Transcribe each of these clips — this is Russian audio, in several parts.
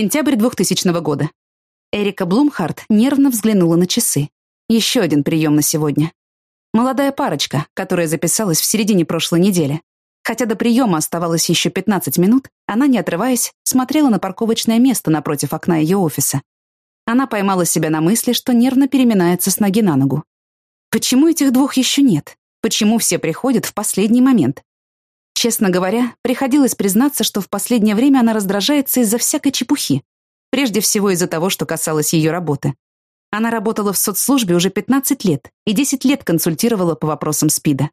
Сентябрь 2000 года. Эрика Блумхарт нервно взглянула на часы. Еще один прием на сегодня. Молодая парочка, которая записалась в середине прошлой недели. Хотя до приема оставалось еще 15 минут, она, не отрываясь, смотрела на парковочное место напротив окна ее офиса. Она поймала себя на мысли, что нервно переминается с ноги на ногу. Почему этих двух еще нет? Почему все приходят в последний момент? Честно говоря, приходилось признаться, что в последнее время она раздражается из-за всякой чепухи. Прежде всего из-за того, что касалось ее работы. Она работала в соцслужбе уже 15 лет и 10 лет консультировала по вопросам СПИДа.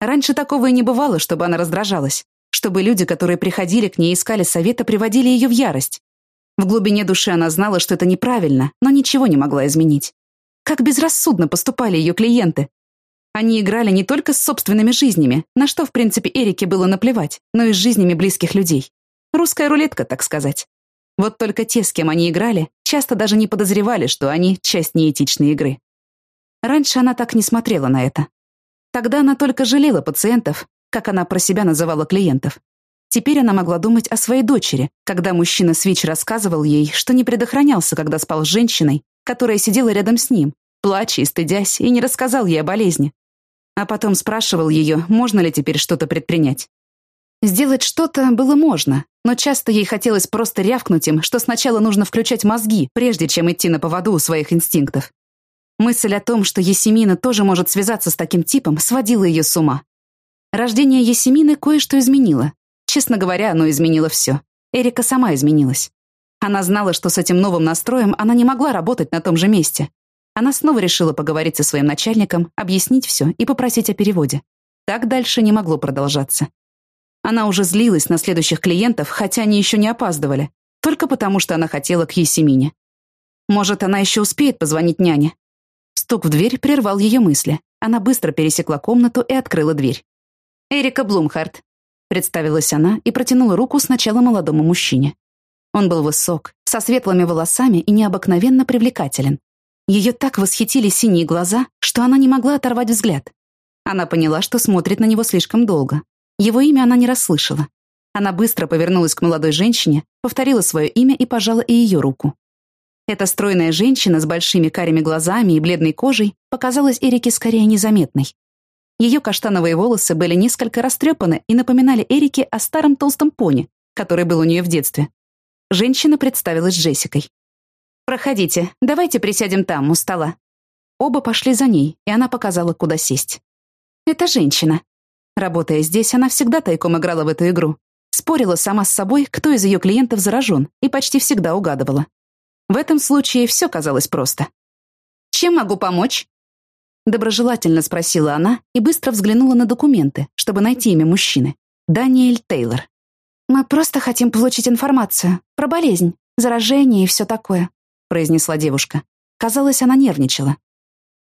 Раньше такого и не бывало, чтобы она раздражалась, чтобы люди, которые приходили к ней и искали совета, приводили ее в ярость. В глубине души она знала, что это неправильно, но ничего не могла изменить. Как безрассудно поступали ее клиенты. Они играли не только с собственными жизнями, на что, в принципе, Эрике было наплевать, но и с жизнями близких людей. Русская рулетка, так сказать. Вот только те, с кем они играли, часто даже не подозревали, что они — часть неэтичной игры. Раньше она так не смотрела на это. Тогда она только жалела пациентов, как она про себя называла клиентов. Теперь она могла думать о своей дочери, когда мужчина Свич рассказывал ей, что не предохранялся, когда спал с женщиной, которая сидела рядом с ним, плача и стыдясь, и не рассказал ей о болезни. А потом спрашивал ее, можно ли теперь что-то предпринять. Сделать что-то было можно, но часто ей хотелось просто рявкнуть им, что сначала нужно включать мозги, прежде чем идти на поводу у своих инстинктов. Мысль о том, что Есемина тоже может связаться с таким типом, сводила ее с ума. Рождение Есемины кое-что изменило. Честно говоря, оно изменило все. Эрика сама изменилась. Она знала, что с этим новым настроем она не могла работать на том же месте. Она снова решила поговорить со своим начальником, объяснить все и попросить о переводе. Так дальше не могло продолжаться. Она уже злилась на следующих клиентов, хотя они еще не опаздывали, только потому что она хотела к Есемине. Может, она еще успеет позвонить няне. Стук в дверь прервал ее мысли. Она быстро пересекла комнату и открыла дверь. «Эрика Блумхарт», — представилась она и протянула руку сначала молодому мужчине. Он был высок, со светлыми волосами и необыкновенно привлекателен. Ее так восхитили синие глаза, что она не могла оторвать взгляд. Она поняла, что смотрит на него слишком долго, его имя она не расслышала. Она быстро повернулась к молодой женщине, повторила свое имя и пожала и ее руку. Эта стройная женщина с большими карими глазами и бледной кожей показалась Эрике скорее незаметной. Ее каштановые волосы были несколько растрепаны и напоминали Эрике о старом толстом пони, который был у нее в детстве. Женщина представилась Джессикой. «Проходите, давайте присядем там, у стола». Оба пошли за ней, и она показала, куда сесть. «Это женщина», Работая здесь, она всегда тайком играла в эту игру. Спорила сама с собой, кто из ее клиентов заражен, и почти всегда угадывала. В этом случае все казалось просто. «Чем могу помочь?» Доброжелательно спросила она и быстро взглянула на документы, чтобы найти имя мужчины. Даниэль Тейлор. «Мы просто хотим получить информацию про болезнь, заражение и все такое», произнесла девушка. Казалось, она нервничала.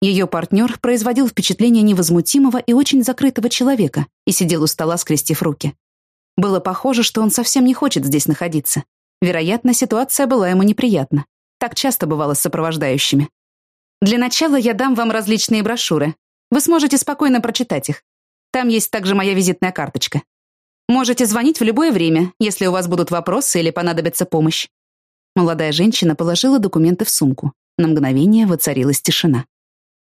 Ее партнер производил впечатление невозмутимого и очень закрытого человека и сидел у стола, скрестив руки. Было похоже, что он совсем не хочет здесь находиться. Вероятно, ситуация была ему неприятна. Так часто бывало с сопровождающими. Для начала я дам вам различные брошюры. Вы сможете спокойно прочитать их. Там есть также моя визитная карточка. Можете звонить в любое время, если у вас будут вопросы или понадобится помощь. Молодая женщина положила документы в сумку. На мгновение воцарилась тишина.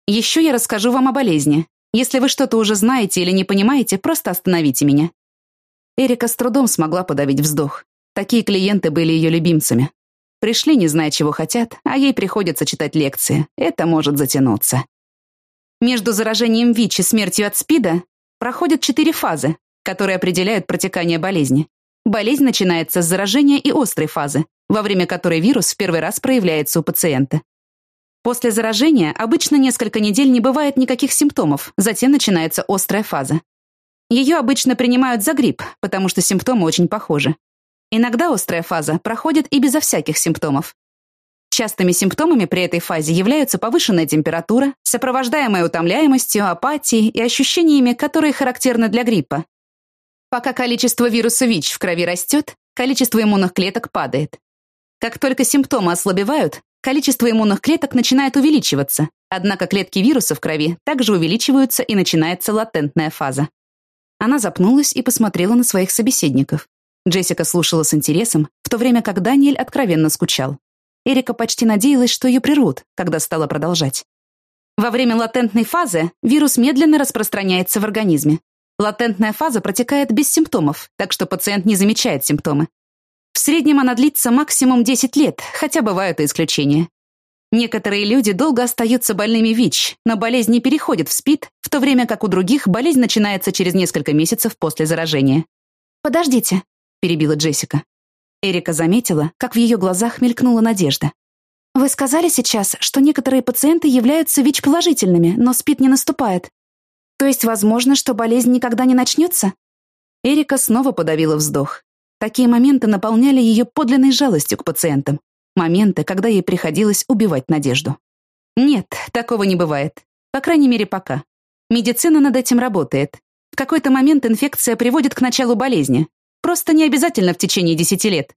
Еще я расскажу вам о болезни. Если вы что-то уже знаете или не понимаете, просто остановите меня». Эрика с трудом смогла подавить вздох. Такие клиенты были ее любимцами. Пришли, не зная, чего хотят, а ей приходится читать лекции. Это может затянуться. Между заражением ВИЧ и смертью от СПИДа проходят четыре фазы, которые определяют протекание болезни. Болезнь начинается с заражения и острой фазы, во время которой вирус в первый раз проявляется у пациента. После заражения обычно несколько недель не бывает никаких симптомов, затем начинается острая фаза. Ее обычно принимают за грипп, потому что симптомы очень похожи. Иногда острая фаза проходит и безо всяких симптомов. Частыми симптомами при этой фазе являются повышенная температура, сопровождаемая утомляемостью, апатией и ощущениями, которые характерны для гриппа. Пока количество вируса ВИЧ в крови растет, количество иммунных клеток падает. Как только симптомы ослабевают, количество иммунных клеток начинает увеличиваться, однако клетки вируса в крови также увеличиваются и начинается латентная фаза. Она запнулась и посмотрела на своих собеседников. Джессика слушала с интересом, в то время как Даниэль откровенно скучал. Эрика почти надеялась, что ее прервут, когда стала продолжать. Во время латентной фазы вирус медленно распространяется в организме. Латентная фаза протекает без симптомов, так что пациент не замечает симптомы. В среднем она длится максимум 10 лет, хотя бывают и исключения. Некоторые люди долго остаются больными ВИЧ, но болезнь не переходит в СПИД, в то время как у других болезнь начинается через несколько месяцев после заражения. «Подождите», — перебила Джессика. Эрика заметила, как в ее глазах мелькнула надежда. «Вы сказали сейчас, что некоторые пациенты являются ВИЧ-положительными, но СПИД не наступает. То есть возможно, что болезнь никогда не начнется?» Эрика снова подавила вздох. Такие моменты наполняли ее подлинной жалостью к пациентам. Моменты, когда ей приходилось убивать надежду. Нет, такого не бывает. По крайней мере, пока. Медицина над этим работает. В какой-то момент инфекция приводит к началу болезни. Просто не обязательно в течение 10 лет.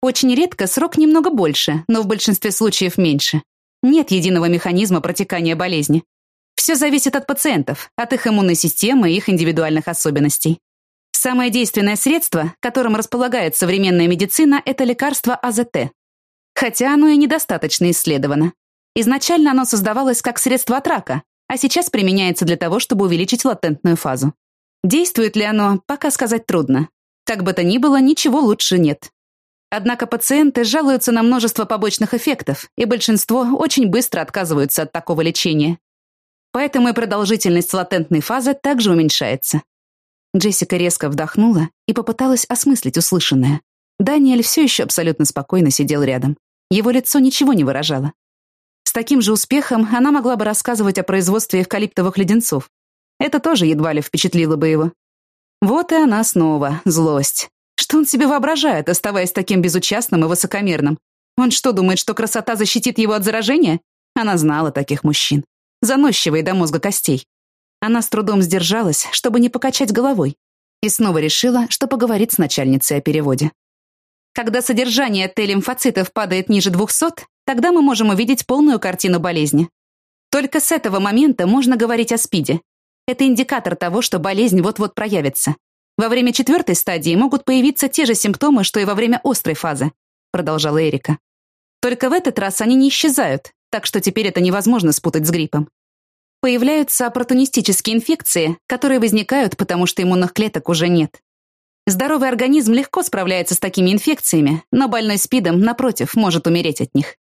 Очень редко срок немного больше, но в большинстве случаев меньше. Нет единого механизма протекания болезни. Все зависит от пациентов, от их иммунной системы и их индивидуальных особенностей. Самое действенное средство, которым располагает современная медицина, это лекарство АЗТ. Хотя оно и недостаточно исследовано. Изначально оно создавалось как средство от рака, а сейчас применяется для того, чтобы увеличить латентную фазу. Действует ли оно, пока сказать трудно. Как бы то ни было, ничего лучше нет. Однако пациенты жалуются на множество побочных эффектов, и большинство очень быстро отказываются от такого лечения. Поэтому и продолжительность латентной фазы также уменьшается. Джессика резко вдохнула и попыталась осмыслить услышанное. Даниэль все еще абсолютно спокойно сидел рядом. Его лицо ничего не выражало. С таким же успехом она могла бы рассказывать о производстве эвкалиптовых леденцов. Это тоже едва ли впечатлило бы его. Вот и она снова, злость. Что он себе воображает, оставаясь таким безучастным и высокомерным? Он что, думает, что красота защитит его от заражения? Она знала таких мужчин. Заносчивые до мозга костей. Она с трудом сдержалась, чтобы не покачать головой. И снова решила, что поговорит с начальницей о переводе. Когда содержание Т-лимфоцитов падает ниже 200, тогда мы можем увидеть полную картину болезни. Только с этого момента можно говорить о СПИДе. Это индикатор того, что болезнь вот-вот проявится. Во время четвертой стадии могут появиться те же симптомы, что и во время острой фазы, продолжала Эрика. Только в этот раз они не исчезают, так что теперь это невозможно спутать с гриппом. Появляются оппортунистические инфекции, которые возникают, потому что иммунных клеток уже нет. Здоровый организм легко справляется с такими инфекциями, но больной СПИДом, напротив, может умереть от них.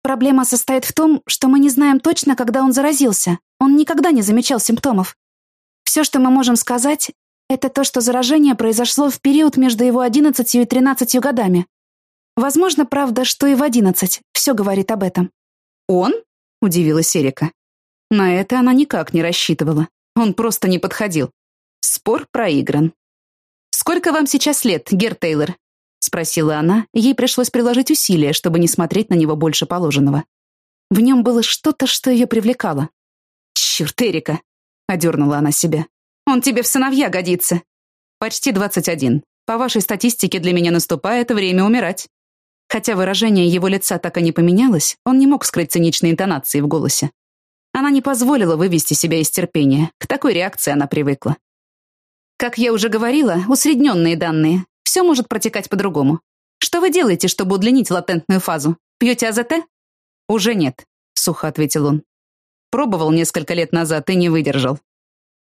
Проблема состоит в том, что мы не знаем точно, когда он заразился. Он никогда не замечал симптомов. Все, что мы можем сказать, это то, что заражение произошло в период между его 11 и 13 годами. Возможно, правда, что и в 11. Все говорит об этом. «Он?» — удивилась Эрика. На это она никак не рассчитывала. Он просто не подходил. Спор проигран. «Сколько вам сейчас лет, Гер Тейлор?» — спросила она, ей пришлось приложить усилия, чтобы не смотреть на него больше положенного. В нем было что-то, что ее привлекало. «Черт, Эрика!» — одернула она себя. «Он тебе в сыновья годится!» «Почти двадцать один. По вашей статистике для меня наступает время умирать». Хотя выражение его лица так и не поменялось, он не мог скрыть циничной интонации в голосе. Она не позволила вывести себя из терпения. К такой реакции она привыкла. Как я уже говорила, усредненные данные. Все может протекать по-другому. Что вы делаете, чтобы удлинить латентную фазу? Пьете АЗТ? Уже нет, сухо ответил он. Пробовал несколько лет назад и не выдержал.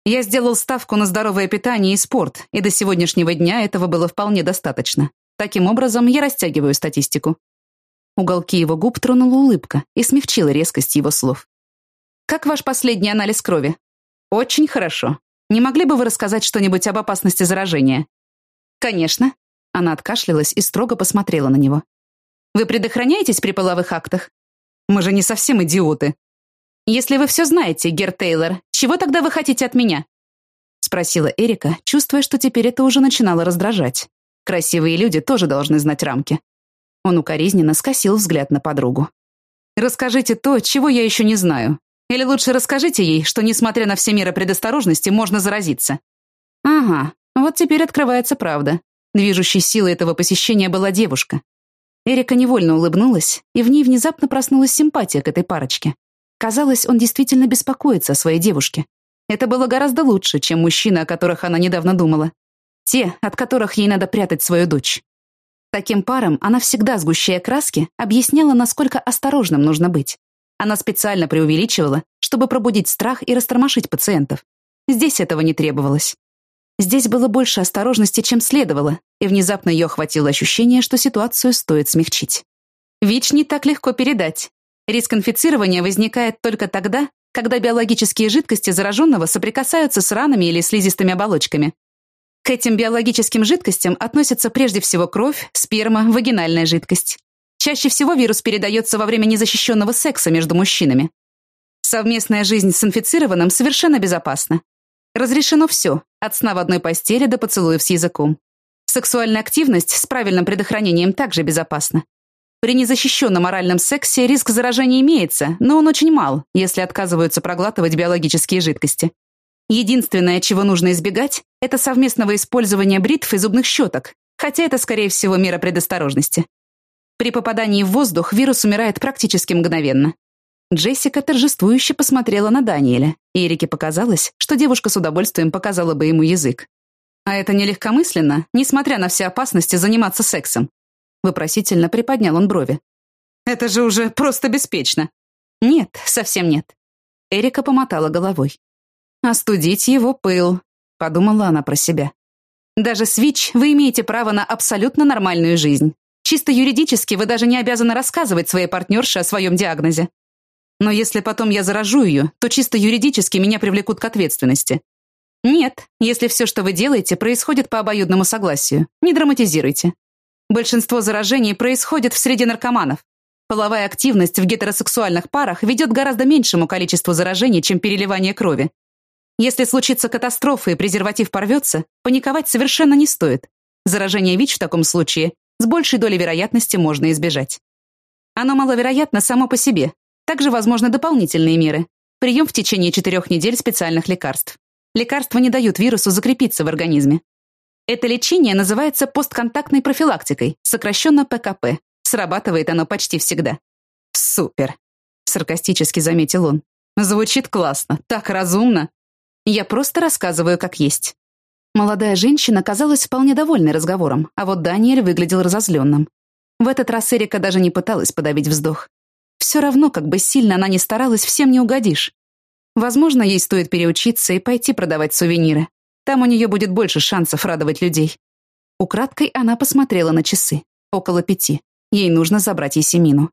Я сделал ставку на здоровое питание и спорт, и до сегодняшнего дня этого было вполне достаточно. Таким образом, я растягиваю статистику. Уголки его губ тронула улыбка и смягчила резкость его слов. «Как ваш последний анализ крови?» «Очень хорошо. Не могли бы вы рассказать что-нибудь об опасности заражения?» «Конечно». Она откашлялась и строго посмотрела на него. «Вы предохраняетесь при половых актах? Мы же не совсем идиоты. Если вы все знаете, Гер Тейлор, чего тогда вы хотите от меня?» Спросила Эрика, чувствуя, что теперь это уже начинало раздражать. Красивые люди тоже должны знать рамки. Он укоризненно скосил взгляд на подругу. «Расскажите то, чего я еще не знаю. Или лучше расскажите ей, что, несмотря на все меры предосторожности, можно заразиться. Ага, вот теперь открывается правда. Движущей силой этого посещения была девушка. Эрика невольно улыбнулась, и в ней внезапно проснулась симпатия к этой парочке. Казалось, он действительно беспокоится о своей девушке. Это было гораздо лучше, чем мужчины, о которых она недавно думала. Те, от которых ей надо прятать свою дочь. Таким парам она всегда, сгущая краски, объясняла, насколько осторожным нужно быть. Она специально преувеличивала, чтобы пробудить страх и растормошить пациентов. Здесь этого не требовалось. Здесь было больше осторожности, чем следовало, и внезапно ее охватило ощущение, что ситуацию стоит смягчить. ВИЧ не так легко передать. Риск инфицирования возникает только тогда, когда биологические жидкости зараженного соприкасаются с ранами или слизистыми оболочками. К этим биологическим жидкостям относятся прежде всего кровь, сперма, вагинальная жидкость. Чаще всего вирус передается во время незащищенного секса между мужчинами. Совместная жизнь с инфицированным совершенно безопасна. Разрешено все, от сна в одной постели до поцелуев с языком. Сексуальная активность с правильным предохранением также безопасна. При незащищенном оральном сексе риск заражения имеется, но он очень мал, если отказываются проглатывать биологические жидкости. Единственное, чего нужно избегать, это совместного использования бритв и зубных щеток, хотя это, скорее всего, мера предосторожности. При попадании в воздух вирус умирает практически мгновенно. Джессика торжествующе посмотрела на Даниэля, и Эрике показалось, что девушка с удовольствием показала бы ему язык. А это не легкомысленно, несмотря на все опасности, заниматься сексом. Вопросительно приподнял он брови. Это же уже просто беспечно. Нет, совсем нет. Эрика помотала головой. Остудить его пыл, подумала она про себя. Даже с ВИЧ вы имеете право на абсолютно нормальную жизнь. Чисто юридически вы даже не обязаны рассказывать своей партнерше о своем диагнозе. Но если потом я заражу ее, то чисто юридически меня привлекут к ответственности. Нет, если все, что вы делаете, происходит по обоюдному согласию. Не драматизируйте. Большинство заражений происходит в среде наркоманов. Половая активность в гетеросексуальных парах ведет гораздо меньшему количеству заражений, чем переливание крови. Если случится катастрофа и презерватив порвется, паниковать совершенно не стоит. Заражение ВИЧ в таком случае с большей долей вероятности можно избежать. Оно маловероятно само по себе, также возможны дополнительные меры. Прием в течение четырех недель специальных лекарств. Лекарства не дают вирусу закрепиться в организме. Это лечение называется постконтактной профилактикой, сокращенно ПКП. Срабатывает оно почти всегда. «Супер!» — саркастически заметил он. «Звучит классно, так разумно!» Я просто рассказываю, как есть. Молодая женщина казалась вполне довольной разговором, а вот Даниэль выглядел разозленным. В этот раз Эрика даже не пыталась подавить вздох. Все равно, как бы сильно она ни старалась, всем не угодишь. Возможно, ей стоит переучиться и пойти продавать сувениры. Там у нее будет больше шансов радовать людей. Украдкой она посмотрела на часы. Около пяти. Ей нужно забрать Есемину.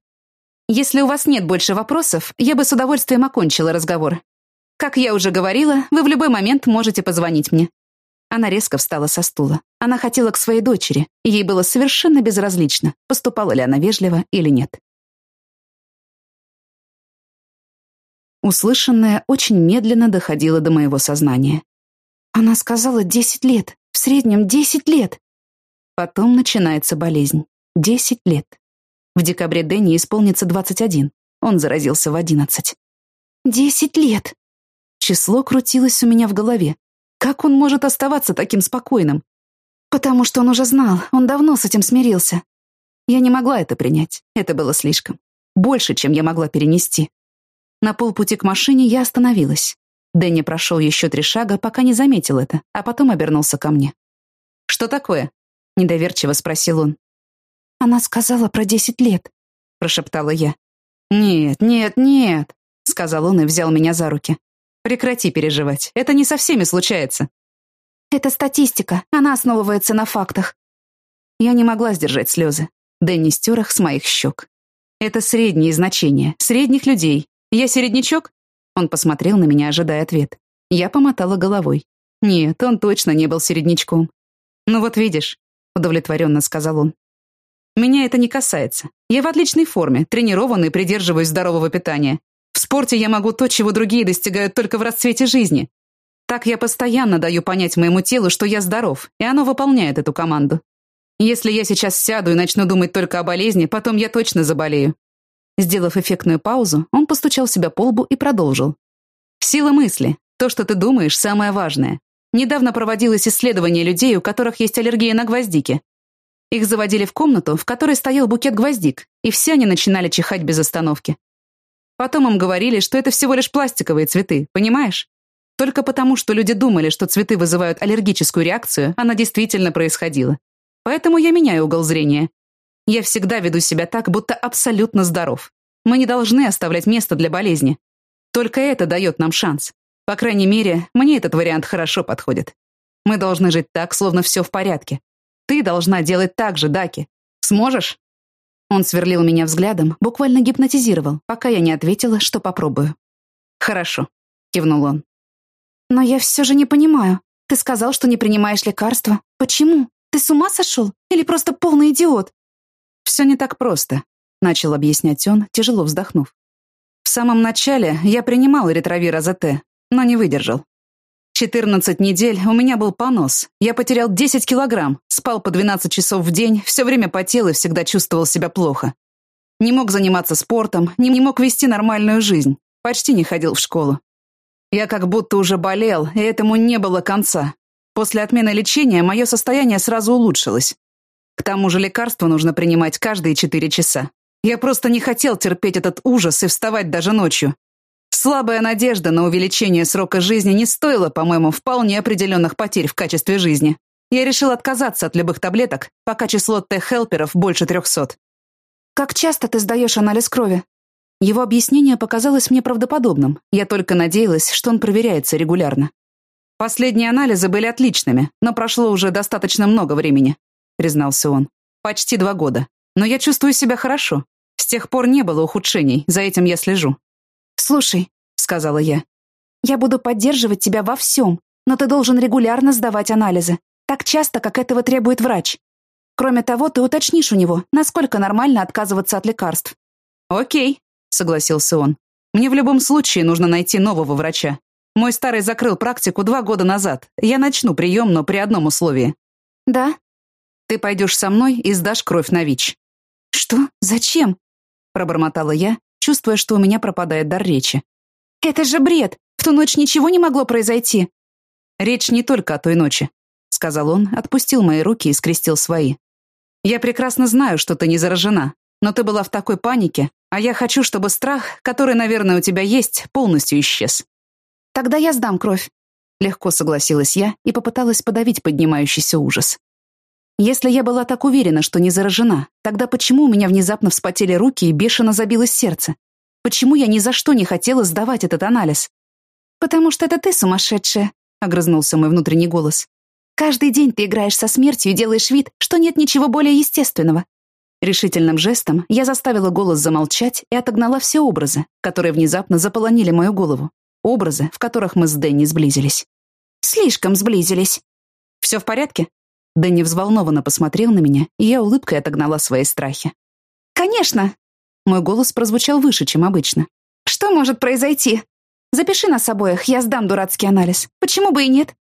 Если у вас нет больше вопросов, я бы с удовольствием окончила разговор. Как я уже говорила, вы в любой момент можете позвонить мне. Она резко встала со стула. Она хотела к своей дочери, и ей было совершенно безразлично, поступала ли она вежливо или нет. Услышанное очень медленно доходило до моего сознания. Она сказала десять лет, в среднем десять лет. Потом начинается болезнь. Десять лет. В декабре Дэнни исполнится двадцать один. Он заразился в одиннадцать. Десять лет. Число крутилось у меня в голове. Как он может оставаться таким спокойным? Потому что он уже знал, он давно с этим смирился. Я не могла это принять. Это было слишком. Больше, чем я могла перенести. На полпути к машине я остановилась. Дэнни прошел еще три шага, пока не заметил это, а потом обернулся ко мне. «Что такое?» — недоверчиво спросил он. «Она сказала про десять лет», — прошептала я. «Нет, нет, нет», — сказал он и взял меня за руки. «Прекрати переживать, это не со всеми случается». «Это статистика, она основывается на фактах». Я не могла сдержать слезы. Дэнни стер их с моих щек. Это средние значения, средних людей, «Я середнячок?» Он посмотрел на меня, ожидая ответ. Я помотала головой. Нет, он точно не был середнячком. «Ну вот видишь», — удовлетворенно сказал он. «Меня это не касается. Я в отличной форме, тренированный, придерживаюсь здорового питания. В спорте я могу то, чего другие достигают только в расцвете жизни. Так я постоянно даю понять моему телу, что я здоров, и оно выполняет эту команду. Если я сейчас сяду и начну думать только о болезни, потом я точно заболею. Сделав эффектную паузу, он постучал себя по лбу и продолжил. «Сила мысли. То, что ты думаешь, самое важное. Недавно проводилось исследование людей, у которых есть аллергия на гвоздики. Их заводили в комнату, в которой стоял букет гвоздик, и все они начинали чихать без остановки. Потом им говорили, что это всего лишь пластиковые цветы, понимаешь? Только потому, что люди думали, что цветы вызывают аллергическую реакцию, она действительно происходила. Поэтому я меняю угол зрения. Я всегда веду себя так, будто абсолютно здоров. Мы не должны оставлять место для болезни. Только это дает нам шанс. По крайней мере, мне этот вариант хорошо подходит. Мы должны жить так, словно все в порядке. Ты должна делать так же, Даки. Сможешь?» Он сверлил меня взглядом, буквально гипнотизировал, пока я не ответила, что попробую. «Хорошо», — кивнул он. «Но я все же не понимаю. Ты сказал, что не принимаешь лекарства. Почему? Ты с ума сошел? Или просто полный идиот?» «Все не так просто», — начал объяснять он, тяжело вздохнув. «В самом начале я принимал ретровир АЗТ, но не выдержал. 14 недель у меня был понос. Я потерял 10 килограмм, спал по 12 часов в день, все время потел и всегда чувствовал себя плохо. Не мог заниматься спортом, не мог вести нормальную жизнь. Почти не ходил в школу. Я как будто уже болел, и этому не было конца. После отмены лечения мое состояние сразу улучшилось. К тому же лекарство нужно принимать каждые 4 часа. Я просто не хотел терпеть этот ужас и вставать даже ночью. Слабая надежда на увеличение срока жизни не стоила, по-моему, вполне определенных потерь в качестве жизни. Я решил отказаться от любых таблеток, пока число Т-хелперов больше трехсот. «Как часто ты сдаешь анализ крови?» Его объяснение показалось мне правдоподобным. Я только надеялась, что он проверяется регулярно. «Последние анализы были отличными, но прошло уже достаточно много времени», — признался он. «Почти два года. Но я чувствую себя хорошо. С тех пор не было ухудшений, за этим я слежу. «Слушай», — сказала я, — «я буду поддерживать тебя во всем, но ты должен регулярно сдавать анализы, так часто, как этого требует врач. Кроме того, ты уточнишь у него, насколько нормально отказываться от лекарств». «Окей», — согласился он. «Мне в любом случае нужно найти нового врача. Мой старый закрыл практику два года назад. Я начну прием, но при одном условии». «Да?» «Ты пойдешь со мной и сдашь кровь на ВИЧ». «Что? Зачем?» — пробормотала я, чувствуя, что у меня пропадает дар речи. «Это же бред! В ту ночь ничего не могло произойти!» «Речь не только о той ночи», — сказал он, отпустил мои руки и скрестил свои. «Я прекрасно знаю, что ты не заражена, но ты была в такой панике, а я хочу, чтобы страх, который, наверное, у тебя есть, полностью исчез». «Тогда я сдам кровь», — легко согласилась я и попыталась подавить поднимающийся ужас. Если я была так уверена, что не заражена, тогда почему у меня внезапно вспотели руки и бешено забилось сердце? Почему я ни за что не хотела сдавать этот анализ? «Потому что это ты сумасшедшая», — огрызнулся мой внутренний голос. «Каждый день ты играешь со смертью и делаешь вид, что нет ничего более естественного». Решительным жестом я заставила голос замолчать и отогнала все образы, которые внезапно заполонили мою голову. Образы, в которых мы с Дэнни сблизились. «Слишком сблизились». «Все в порядке?» Дэнни взволнованно посмотрел на меня, и я улыбкой отогнала свои страхи. «Конечно!» Мой голос прозвучал выше, чем обычно. «Что может произойти? Запиши нас обоих, я сдам дурацкий анализ. Почему бы и нет?»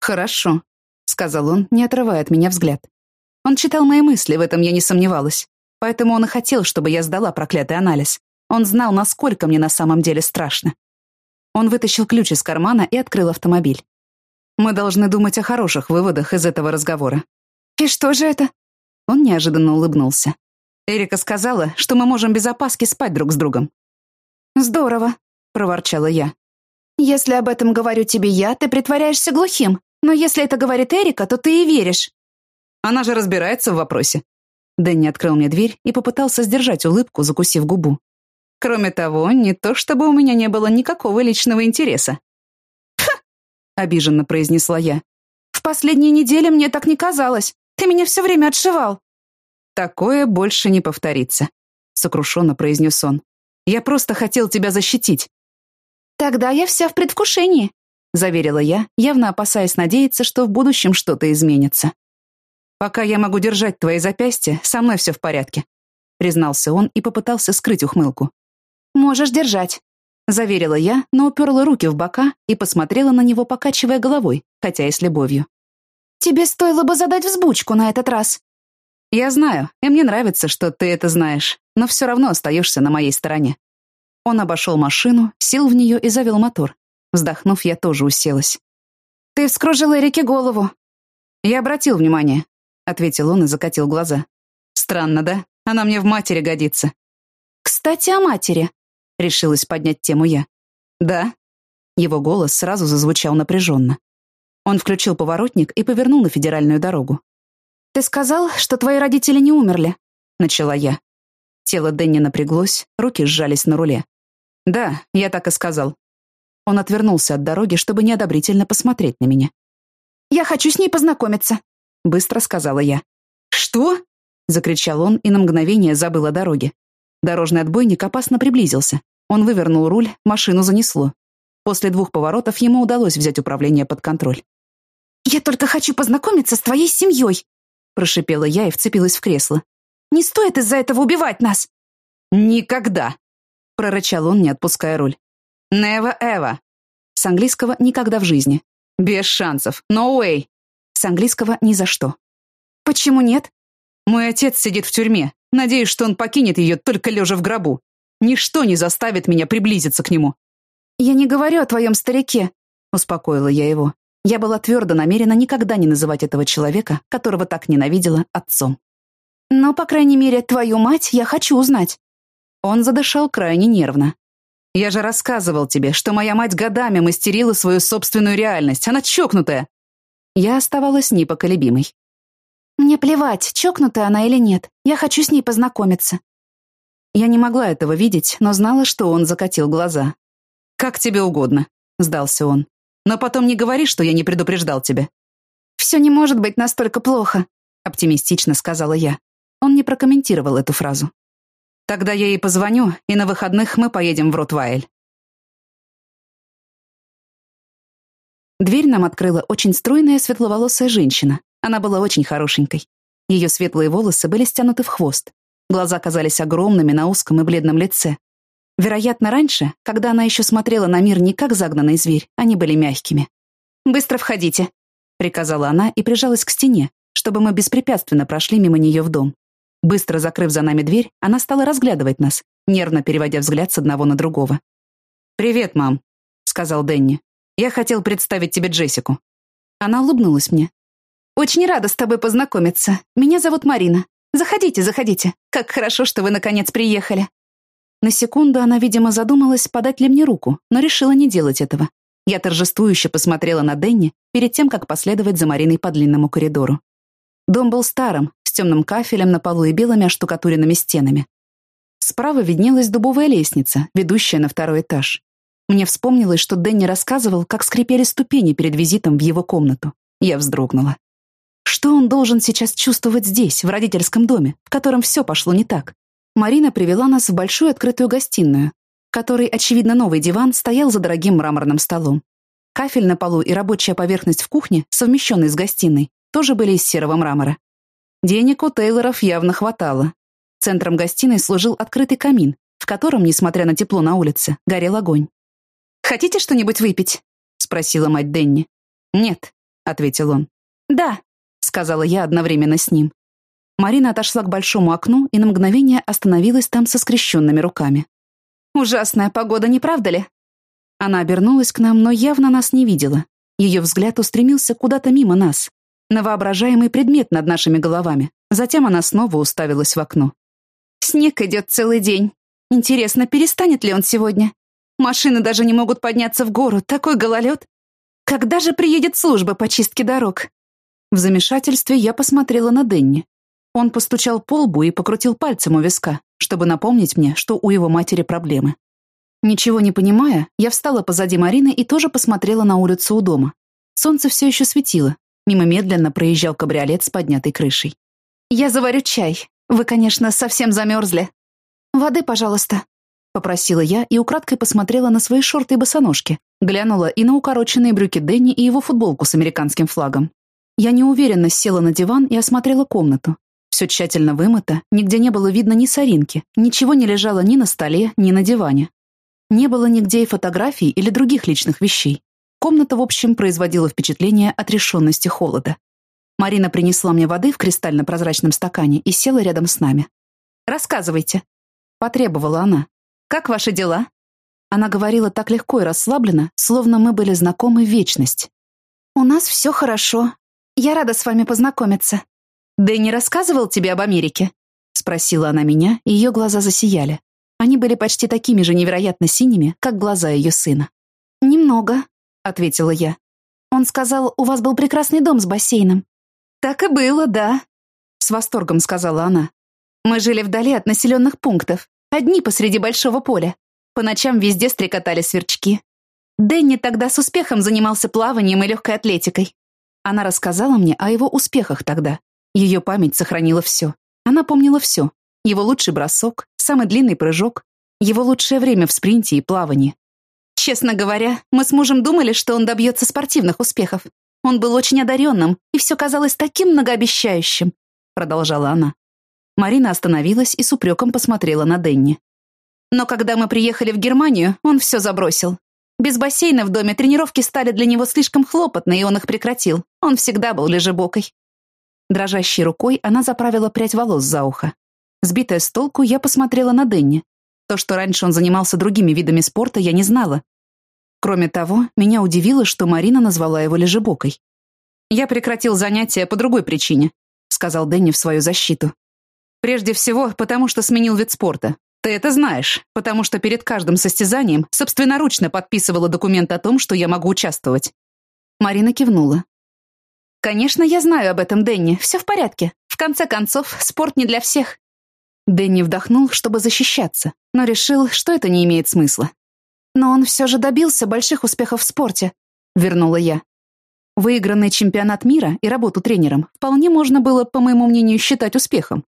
«Хорошо», — сказал он, не отрывая от меня взгляд. Он читал мои мысли, в этом я не сомневалась. Поэтому он и хотел, чтобы я сдала проклятый анализ. Он знал, насколько мне на самом деле страшно. Он вытащил ключ из кармана и открыл автомобиль. Мы должны думать о хороших выводах из этого разговора. И что же это? Он неожиданно улыбнулся. Эрика сказала, что мы можем без опаски спать друг с другом. Здорово, проворчала я. Если об этом говорю тебе я, ты притворяешься глухим. Но если это говорит Эрика, то ты и веришь. Она же разбирается в вопросе. Дэнни открыл мне дверь и попытался сдержать улыбку, закусив губу. Кроме того, не то чтобы у меня не было никакого личного интереса обиженно произнесла я. «В последние недели мне так не казалось. Ты меня все время отшивал». «Такое больше не повторится», — сокрушенно произнес он. «Я просто хотел тебя защитить». «Тогда я вся в предвкушении», — заверила я, явно опасаясь надеяться, что в будущем что-то изменится. «Пока я могу держать твои запястья, со мной все в порядке», — признался он и попытался скрыть ухмылку. «Можешь держать», Заверила я, но уперла руки в бока и посмотрела на него, покачивая головой, хотя и с любовью. «Тебе стоило бы задать взбучку на этот раз». «Я знаю, и мне нравится, что ты это знаешь, но все равно остаешься на моей стороне». Он обошел машину, сел в нее и завел мотор. Вздохнув, я тоже уселась. «Ты вскружил Эрике голову». «Я обратил внимание», — ответил он и закатил глаза. «Странно, да? Она мне в матери годится». «Кстати, о матери», Решилась поднять тему я. «Да?» Его голос сразу зазвучал напряженно. Он включил поворотник и повернул на федеральную дорогу. «Ты сказал, что твои родители не умерли», — начала я. Тело Дэнни напряглось, руки сжались на руле. «Да, я так и сказал». Он отвернулся от дороги, чтобы неодобрительно посмотреть на меня. «Я хочу с ней познакомиться», — быстро сказала я. «Что?» — закричал он и на мгновение забыл о дороге. Дорожный отбойник опасно приблизился. Он вывернул руль, машину занесло. После двух поворотов ему удалось взять управление под контроль. «Я только хочу познакомиться с твоей семьей», — прошипела я и вцепилась в кресло. «Не стоит из-за этого убивать нас!» «Никогда!» — прорычал он, не отпуская руль. «Never ever!» С английского «никогда в жизни». «Без шансов! No way!» С английского «ни за что». «Почему нет?» «Мой отец сидит в тюрьме. Надеюсь, что он покинет ее только лежа в гробу. Ничто не заставит меня приблизиться к нему». «Я не говорю о твоем старике», — успокоила я его. Я была твердо намерена никогда не называть этого человека, которого так ненавидела, отцом. «Но, по крайней мере, твою мать я хочу узнать». Он задышал крайне нервно. «Я же рассказывал тебе, что моя мать годами мастерила свою собственную реальность. Она чокнутая». Я оставалась непоколебимой. «Мне плевать, чокнутая она или нет. Я хочу с ней познакомиться». Я не могла этого видеть, но знала, что он закатил глаза. «Как тебе угодно», — сдался он. Но потом не говори, что я не предупреждал тебя». «Все не может быть настолько плохо», — оптимистично сказала я. Он не прокомментировал эту фразу. «Тогда я ей позвоню, и на выходных мы поедем в Ротвайль». Дверь нам открыла очень стройная светловолосая женщина. Она была очень хорошенькой. Ее светлые волосы были стянуты в хвост. Глаза казались огромными на узком и бледном лице. Вероятно, раньше, когда она еще смотрела на мир не как загнанный зверь, они были мягкими. «Быстро входите», — приказала она и прижалась к стене, чтобы мы беспрепятственно прошли мимо нее в дом. Быстро закрыв за нами дверь, она стала разглядывать нас, нервно переводя взгляд с одного на другого. «Привет, мам», — сказал Дэнни. «Я хотел представить тебе Джессику». Она улыбнулась мне. «Очень рада с тобой познакомиться. Меня зовут Марина. Заходите, заходите. Как хорошо, что вы наконец приехали». На секунду она, видимо, задумалась, подать ли мне руку, но решила не делать этого. Я торжествующе посмотрела на Денни перед тем, как последовать за Мариной по длинному коридору. Дом был старым, с темным кафелем на полу и белыми оштукатуренными стенами. Справа виднелась дубовая лестница, ведущая на второй этаж. Мне вспомнилось, что Дэнни рассказывал, как скрипели ступени перед визитом в его комнату. Я вздрогнула. Что он должен сейчас чувствовать здесь, в родительском доме, в котором все пошло не так? Марина привела нас в большую открытую гостиную, в которой, очевидно, новый диван стоял за дорогим мраморным столом. Кафель на полу и рабочая поверхность в кухне, совмещенной с гостиной, тоже были из серого мрамора. Денег у Тейлоров явно хватало. Центром гостиной служил открытый камин, в котором, несмотря на тепло на улице, горел огонь. «Хотите что-нибудь выпить?» — спросила мать Денни. «Нет», — ответил он. «Да», — сказала я одновременно с ним. Марина отошла к большому окну и на мгновение остановилась там со скрещенными руками. «Ужасная погода, не правда ли?» Она обернулась к нам, но явно нас не видела. Ее взгляд устремился куда-то мимо нас, на воображаемый предмет над нашими головами. Затем она снова уставилась в окно. «Снег идет целый день. Интересно, перестанет ли он сегодня? Машины даже не могут подняться в гору, такой гололед. Когда же приедет служба по чистке дорог?» В замешательстве я посмотрела на Денни. Он постучал по лбу и покрутил пальцем у виска, чтобы напомнить мне, что у его матери проблемы. Ничего не понимая, я встала позади Марины и тоже посмотрела на улицу у дома. Солнце все еще светило. Мимо медленно проезжал кабриолет с поднятой крышей. «Я заварю чай. Вы, конечно, совсем замерзли. Воды, пожалуйста», — попросила я и украдкой посмотрела на свои шорты и босоножки, глянула и на укороченные брюки Дэнни и его футболку с американским флагом. Я неуверенно села на диван и осмотрела комнату. Все тщательно вымыто, нигде не было видно ни соринки, ничего не лежало ни на столе, ни на диване. Не было нигде и фотографий или других личных вещей. Комната, в общем, производила впечатление отрешенности холода. Марина принесла мне воды в кристально-прозрачном стакане и села рядом с нами. «Рассказывайте», — потребовала она. «Как ваши дела?» Она говорила так легко и расслабленно, словно мы были знакомы вечность. «У нас все хорошо. Я рада с вами познакомиться. «Дэнни рассказывал тебе об Америке?» — спросила она меня, и ее глаза засияли. Они были почти такими же невероятно синими, как глаза ее сына. «Немного», — ответила я. «Он сказал, у вас был прекрасный дом с бассейном». «Так и было, да», с восторгом сказала она. «Мы жили вдали от населенных пунктов, одни посреди большого поля. По ночам везде стрекотали сверчки. Дэнни тогда с успехом занимался плаванием и легкой атлетикой. Она рассказала мне о его успехах тогда. Ее память сохранила все. Она помнила все. Его лучший бросок, самый длинный прыжок, его лучшее время в спринте и плавании. Честно говоря, мы с мужем думали, что он добьется спортивных успехов. Он был очень одаренным, и все казалось таким многообещающим, продолжала она. Марина остановилась и с упреком посмотрела на Денни. Но когда мы приехали в Германию, он все забросил. Без бассейна в доме тренировки стали для него слишком хлопотны, и он их прекратил. Он всегда был лежебокой. Дрожащей рукой она заправила прядь волос за ухо. Сбитая с толку, я посмотрела на Денни. То, что раньше он занимался другими видами спорта, я не знала. Кроме того, меня удивило, что Марина назвала его лежебокой. «Я прекратил занятия по другой причине», — сказал Дэнни в свою защиту. «Прежде всего, потому что сменил вид спорта. Ты это знаешь, потому что перед каждым состязанием собственноручно подписывала документ о том, что я могу участвовать». Марина кивнула. «Конечно, я знаю об этом, Дэнни. Все в порядке. В конце концов, спорт не для всех». Дэнни вдохнул, чтобы защищаться, но решил, что это не имеет смысла. Но он все же добился больших успехов в спорте, вернула я. Выигранный чемпионат мира и работу тренером вполне можно было, по моему мнению, считать успехом.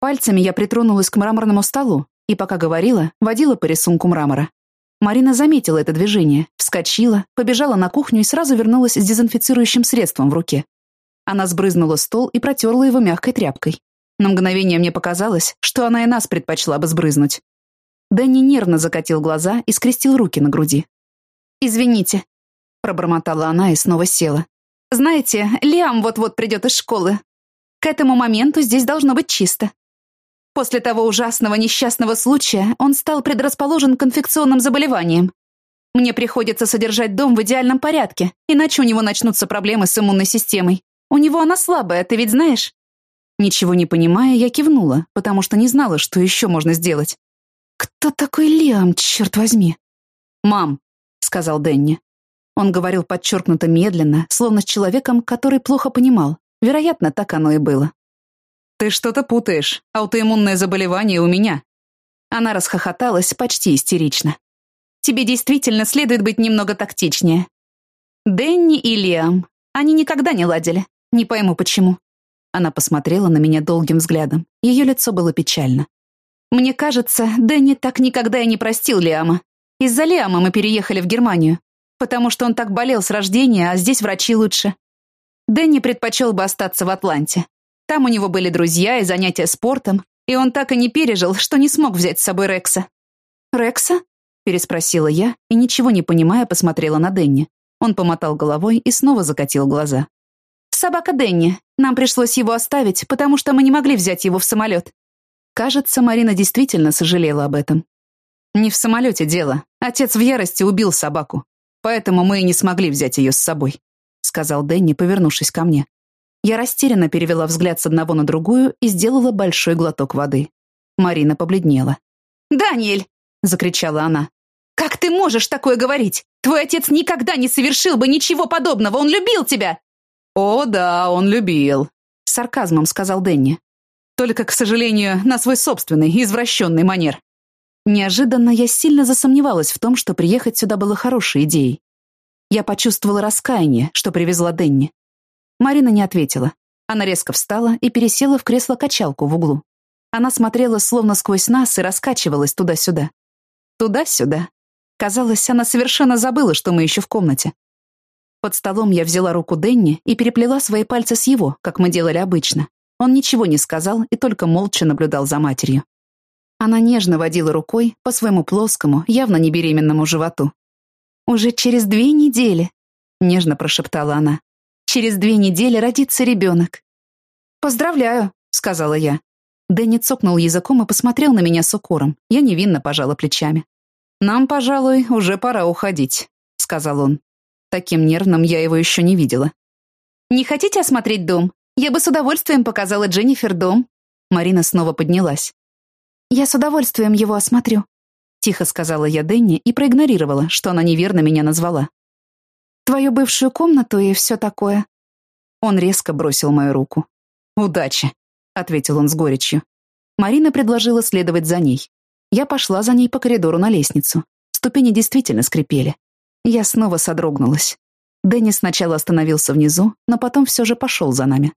Пальцами я притронулась к мраморному столу и, пока говорила, водила по рисунку мрамора. Марина заметила это движение, вскочила, побежала на кухню и сразу вернулась с дезинфицирующим средством в руке. Она сбрызнула стол и протерла его мягкой тряпкой. На мгновение мне показалось, что она и нас предпочла бы сбрызнуть. Дэнни нервно закатил глаза и скрестил руки на груди. «Извините», — пробормотала она и снова села. «Знаете, Лиам вот-вот придет из школы. К этому моменту здесь должно быть чисто. После того ужасного несчастного случая он стал предрасположен к инфекционным заболеваниям. Мне приходится содержать дом в идеальном порядке, иначе у него начнутся проблемы с иммунной системой. У него она слабая, ты ведь знаешь?» Ничего не понимая, я кивнула, потому что не знала, что еще можно сделать. «Кто такой Лиам, черт возьми?» «Мам», — сказал Дэнни. Он говорил подчеркнуто медленно, словно с человеком, который плохо понимал. Вероятно, так оно и было. «Ты что-то путаешь. Аутоиммунное заболевание у меня». Она расхохоталась почти истерично. «Тебе действительно следует быть немного тактичнее. Дэнни и Лиам. Они никогда не ладили. Не пойму, почему». Она посмотрела на меня долгим взглядом. Ее лицо было печально. Мне кажется, Дэнни так никогда и не простил Лиама. Из-за Лиама мы переехали в Германию, потому что он так болел с рождения, а здесь врачи лучше. Дэнни предпочел бы остаться в Атланте. Там у него были друзья и занятия спортом, и он так и не пережил, что не смог взять с собой Рекса. «Рекса?» — переспросила я и, ничего не понимая, посмотрела на Дэнни. Он помотал головой и снова закатил глаза. «Собака Дэнни. Нам пришлось его оставить, потому что мы не могли взять его в самолет. Кажется, Марина действительно сожалела об этом. Не в самолете дело. Отец в ярости убил собаку. Поэтому мы и не смогли взять ее с собой», — сказал Дэнни, повернувшись ко мне. Я растерянно перевела взгляд с одного на другую и сделала большой глоток воды. Марина побледнела. «Даниэль!» — закричала она. «Как ты можешь такое говорить? Твой отец никогда не совершил бы ничего подобного, он любил тебя!» «О, да, он любил», — сарказмом сказал Дэнни. Только, к сожалению, на свой собственный, извращенный манер. Неожиданно я сильно засомневалась в том, что приехать сюда было хорошей идеей. Я почувствовала раскаяние, что привезла Денни. Марина не ответила. Она резко встала и пересела в кресло-качалку в углу. Она смотрела словно сквозь нас и раскачивалась туда-сюда. Туда-сюда. Казалось, она совершенно забыла, что мы еще в комнате. Под столом я взяла руку Денни и переплела свои пальцы с его, как мы делали обычно. Он ничего не сказал и только молча наблюдал за матерью. Она нежно водила рукой по своему плоскому, явно не беременному животу. «Уже через две недели», — нежно прошептала она, «через две недели родится ребенок». «Поздравляю», — сказала я. Дэнни цокнул языком и посмотрел на меня с укором. Я невинно пожала плечами. «Нам, пожалуй, уже пора уходить», — сказал он. Таким нервным я его еще не видела. «Не хотите осмотреть дом?» Я бы с удовольствием показала Дженнифер дом». Марина снова поднялась. «Я с удовольствием его осмотрю», — тихо сказала я Дэнни и проигнорировала, что она неверно меня назвала. «Твою бывшую комнату и все такое». Он резко бросил мою руку. «Удачи». — ответил он с горечью. Марина предложила следовать за ней. Я пошла за ней по коридору на лестницу. Ступени действительно скрипели. Я снова содрогнулась. Дэнни сначала остановился внизу, но потом все же пошел за нами.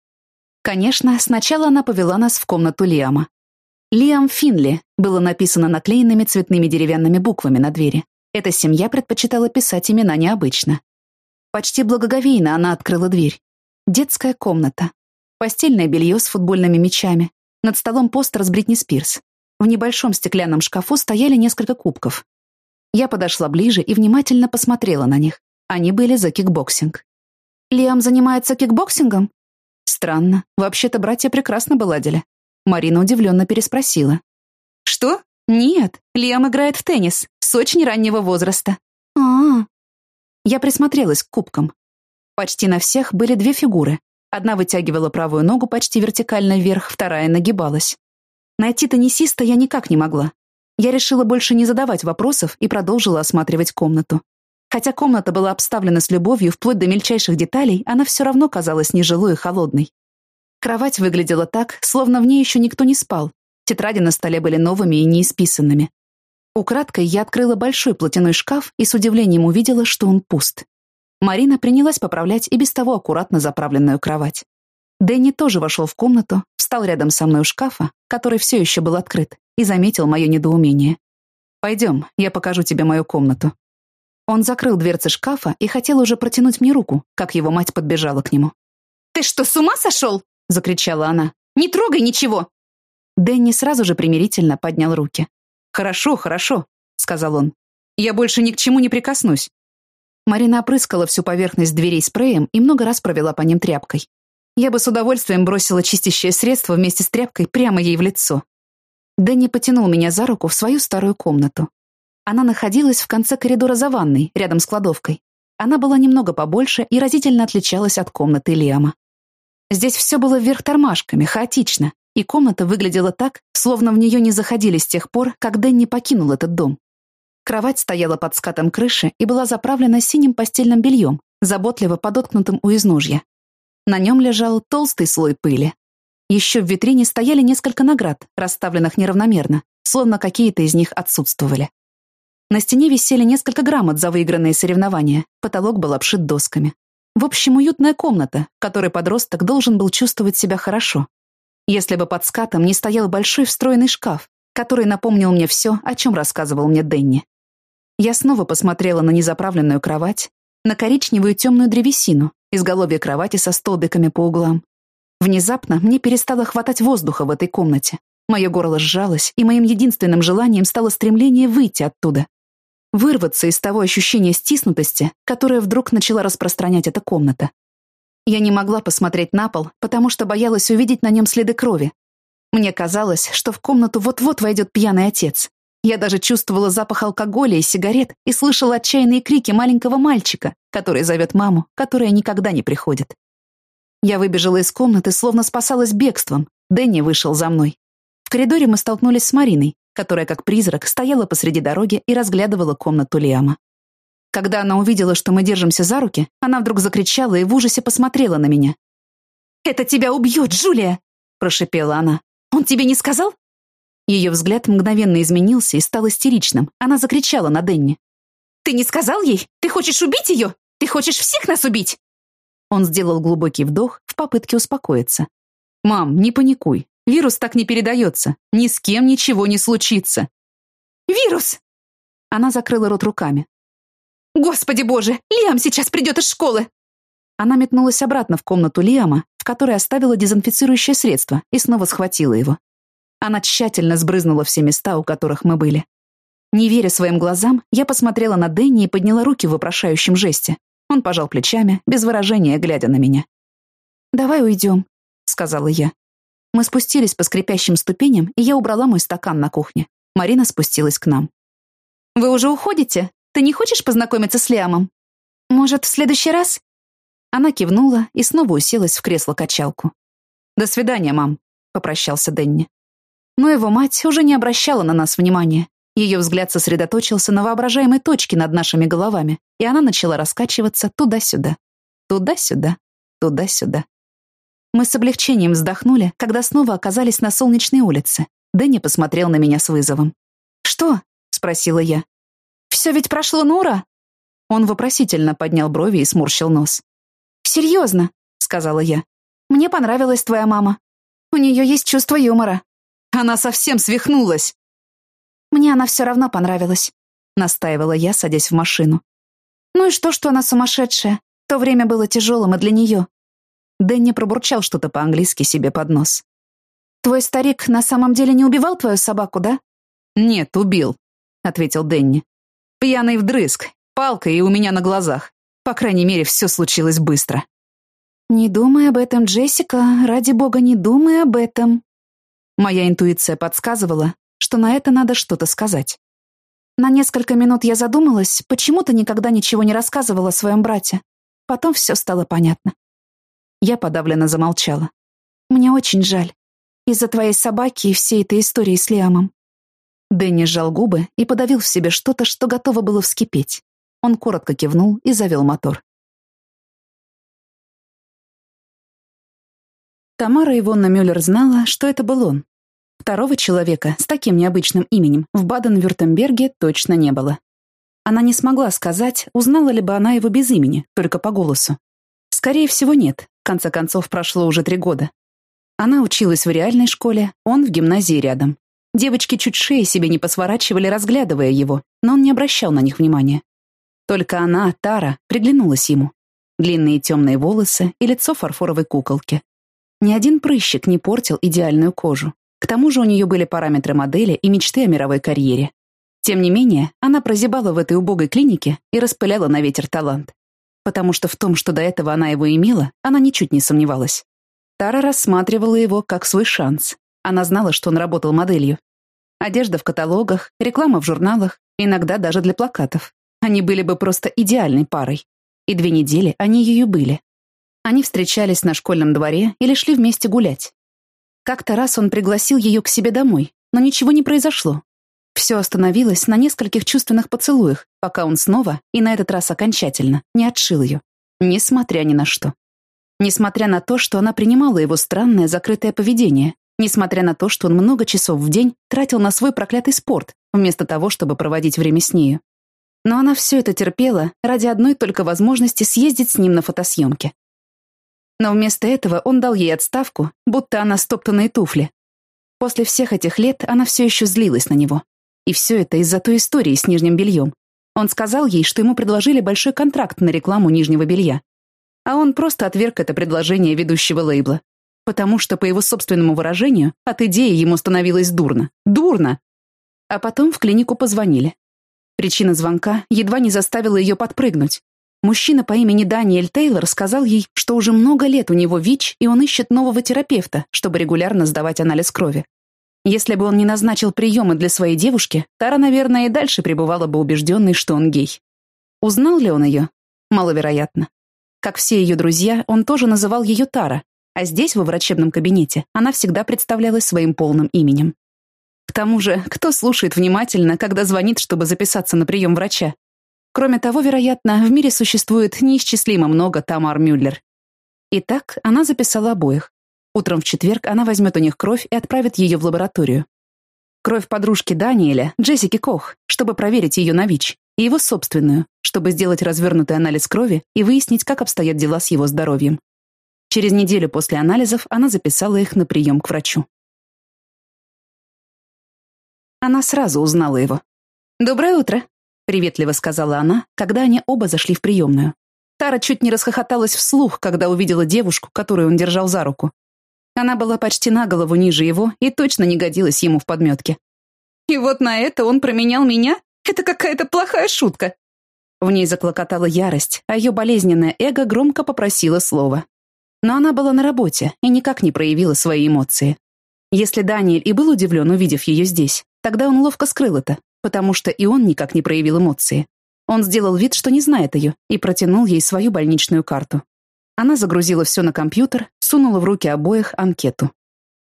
Конечно, сначала она повела нас в комнату Лиама. Лиам Финли было написано наклеенными цветными деревянными буквами на двери. Эта семья предпочитала писать имена необычно. Почти благоговейно она открыла дверь. Детская комната. Постельное белье с футбольными мячами. Над столом постер с Бритни Спирс. В небольшом стеклянном шкафу стояли несколько кубков. Я подошла ближе и внимательно посмотрела на них. Они были за кикбоксинг. «Лиам занимается кикбоксингом?» Странно. Вообще-то братья прекрасно бы ладили. Марина удивленно переспросила. «Что? Нет, Лиам играет в теннис с очень раннего возраста». Я присмотрелась к кубкам. Почти на всех были две фигуры. Одна вытягивала правую ногу почти вертикально вверх, вторая нагибалась. Найти теннисиста я никак не могла. Я решила больше не задавать вопросов и продолжила осматривать комнату. Хотя комната была обставлена с любовью вплоть до мельчайших деталей, она все равно казалась нежилой и холодной. Кровать выглядела так, словно в ней еще никто не спал. Тетради на столе были новыми и неисписанными. Украдкой я открыла большой платяной шкаф и с удивлением увидела, что он пуст. Марина принялась поправлять и без того аккуратно заправленную кровать. Дэнни тоже вошел в комнату, встал рядом со мной у шкафа, который все еще был открыт, и заметил мое недоумение. «Пойдем, я покажу тебе мою комнату». Он закрыл дверцы шкафа и хотел уже протянуть мне руку, как его мать подбежала к нему. «Ты что, с ума сошел?» — закричала она. «Не трогай ничего!» Дэнни сразу же примирительно поднял руки. «Хорошо, хорошо», — сказал он. «Я больше ни к чему не прикоснусь». Марина опрыскала всю поверхность дверей спреем и много раз провела по ним тряпкой. Я бы с удовольствием бросила чистящее средство вместе с тряпкой прямо ей в лицо. Дэнни потянул меня за руку в свою старую комнату. Она находилась в конце коридора за ванной, рядом с кладовкой. Она была немного побольше и разительно отличалась от комнаты Лиама. Здесь все было вверх тормашками, хаотично, и комната выглядела так, словно в нее не заходили с тех пор, как Дэнни покинул этот дом. Кровать стояла под скатом крыши и была заправлена синим постельным бельем, заботливо подоткнутым у изножья. На нем лежал толстый слой пыли. Еще в витрине стояли несколько наград, расставленных неравномерно, словно какие-то из них отсутствовали. На стене висели несколько грамот за выигранные соревнования, потолок был обшит досками. В общем, уютная комната, в которой подросток должен был чувствовать себя хорошо. Если бы под скатом не стоял большой встроенный шкаф, который напомнил мне все, о чем рассказывал мне Дэнни. Я снова посмотрела на незаправленную кровать, на коричневую темную древесину, изголовье кровати со столбиками по углам. Внезапно мне перестало хватать воздуха в этой комнате. Мое горло сжалось, и моим единственным желанием стало стремление выйти оттуда, Вырваться из того ощущения стиснутости, которое вдруг начала распространять эта комната. Я не могла посмотреть на пол, потому что боялась увидеть на нем следы крови. Мне казалось, что в комнату вот-вот войдет пьяный отец. Я даже чувствовала запах алкоголя и сигарет и слышала отчаянные крики маленького мальчика, который зовет маму, которая никогда не приходит. Я выбежала из комнаты, словно спасалась бегством. Дэнни вышел за мной. В коридоре мы столкнулись с Мариной, которая как призрак стояла посреди дороги и разглядывала комнату Лиама. Когда она увидела, что мы держимся за руки, она вдруг закричала и в ужасе посмотрела на меня. «Это тебя убьет, Джулия!» – прошипела она. «Он тебе не сказал?» Ее взгляд мгновенно изменился и стал истеричным. Она закричала на Денни. «Ты не сказал ей? Ты хочешь убить ее? Ты хочешь всех нас убить?» Он сделал глубокий вдох в попытке успокоиться. «Мам, не паникуй. Вирус так не передается. Ни с кем ничего не случится. Вирус! Она закрыла рот руками. Господи боже, Лиам сейчас придет из школы! Она метнулась обратно в комнату Лиама, в которой оставила дезинфицирующее средство, и снова схватила его. Она тщательно сбрызнула все места, у которых мы были. Не веря своим глазам, я посмотрела на Дэнни и подняла руки в вопрошающем жесте. Он пожал плечами, без выражения, глядя на меня. «Давай уйдем», — сказала я. Мы спустились по скрипящим ступеням, и я убрала мой стакан на кухне. Марина спустилась к нам. «Вы уже уходите? Ты не хочешь познакомиться с Лиамом? Может, в следующий раз?» Она кивнула и снова уселась в кресло-качалку. «До свидания, мам», — попрощался Денни. Но его мать уже не обращала на нас внимания. Ее взгляд сосредоточился на воображаемой точке над нашими головами, и она начала раскачиваться туда-сюда, туда-сюда, туда-сюда. Мы с облегчением вздохнули, когда снова оказались на солнечной улице. Дэнни посмотрел на меня с вызовом. «Что?» — спросила я. «Все ведь прошло на ура!» Он вопросительно поднял брови и сморщил нос. «Серьезно?» — сказала я. «Мне понравилась твоя мама. У нее есть чувство юмора». «Она совсем свихнулась!» «Мне она все равно понравилась», — настаивала я, садясь в машину. «Ну и что, что она сумасшедшая? То время было тяжелым и для нее. Дэнни пробурчал что-то по-английски себе под нос. «Твой старик на самом деле не убивал твою собаку, да?» «Нет, убил», — ответил Дэнни. «Пьяный вдрызг, палка и у меня на глазах. По крайней мере, все случилось быстро». «Не думай об этом, Джессика, ради бога, не думай об этом». Моя интуиция подсказывала, что на это надо что-то сказать. На несколько минут я задумалась, почему ты никогда ничего не рассказывала о своем брате. Потом все стало понятно. Я подавленно замолчала. «Мне очень жаль. Из-за твоей собаки и всей этой истории с Лиамом». Дэнни сжал губы и подавил в себе что-то, что готово было вскипеть. Он коротко кивнул и завел мотор. Тамара Ивонна Мюллер знала, что это был он. Второго человека с таким необычным именем в Баден-Вюртемберге точно не было. Она не смогла сказать, узнала ли бы она его без имени, только по голосу. Скорее всего, нет. В конце концов, прошло уже три года. Она училась в реальной школе, он в гимназии рядом. Девочки чуть шеи себе не посворачивали, разглядывая его, но он не обращал на них внимания. Только она, Тара, приглянулась ему. Длинные темные волосы и лицо фарфоровой куколки. Ни один прыщик не портил идеальную кожу. К тому же у нее были параметры модели и мечты о мировой карьере. Тем не менее, она прозябала в этой убогой клинике и распыляла на ветер талант потому что в том, что до этого она его имела, она ничуть не сомневалась. Тара рассматривала его как свой шанс. Она знала, что он работал моделью. Одежда в каталогах, реклама в журналах, иногда даже для плакатов. Они были бы просто идеальной парой. И две недели они ее были. Они встречались на школьном дворе или шли вместе гулять. Как-то раз он пригласил ее к себе домой, но ничего не произошло. Все остановилось на нескольких чувственных поцелуях, пока он снова, и на этот раз окончательно, не отшил ее. Несмотря ни на что. Несмотря на то, что она принимала его странное закрытое поведение, несмотря на то, что он много часов в день тратил на свой проклятый спорт, вместо того, чтобы проводить время с нею. Но она все это терпела ради одной только возможности съездить с ним на фотосъемки. Но вместо этого он дал ей отставку, будто она стоптанные туфли. После всех этих лет она все еще злилась на него. И все это из-за той истории с нижним бельем. Он сказал ей, что ему предложили большой контракт на рекламу нижнего белья. А он просто отверг это предложение ведущего лейбла. Потому что, по его собственному выражению, от идеи ему становилось дурно. Дурно! А потом в клинику позвонили. Причина звонка едва не заставила ее подпрыгнуть. Мужчина по имени Даниэль Тейлор сказал ей, что уже много лет у него ВИЧ, и он ищет нового терапевта, чтобы регулярно сдавать анализ крови. Если бы он не назначил приемы для своей девушки, Тара, наверное, и дальше пребывала бы убежденной, что он гей. Узнал ли он ее? Маловероятно. Как все ее друзья, он тоже называл ее Тара, а здесь, во врачебном кабинете, она всегда представлялась своим полным именем. К тому же, кто слушает внимательно, когда звонит, чтобы записаться на прием врача? Кроме того, вероятно, в мире существует неисчислимо много Тамар Мюллер. Итак, она записала обоих. Утром в четверг она возьмет у них кровь и отправит ее в лабораторию. Кровь подружки Даниэля, Джессики Кох, чтобы проверить ее на ВИЧ, и его собственную, чтобы сделать развернутый анализ крови и выяснить, как обстоят дела с его здоровьем. Через неделю после анализов она записала их на прием к врачу. Она сразу узнала его. «Доброе утро», — приветливо сказала она, когда они оба зашли в приемную. Тара чуть не расхохоталась вслух, когда увидела девушку, которую он держал за руку. Она была почти на голову ниже его и точно не годилась ему в подметке. «И вот на это он променял меня? Это какая-то плохая шутка!» В ней заклокотала ярость, а ее болезненное эго громко попросило слова. Но она была на работе и никак не проявила свои эмоции. Если Даниэль и был удивлен, увидев ее здесь, тогда он ловко скрыл это, потому что и он никак не проявил эмоции. Он сделал вид, что не знает ее, и протянул ей свою больничную карту. Она загрузила все на компьютер, сунула в руки обоих анкету.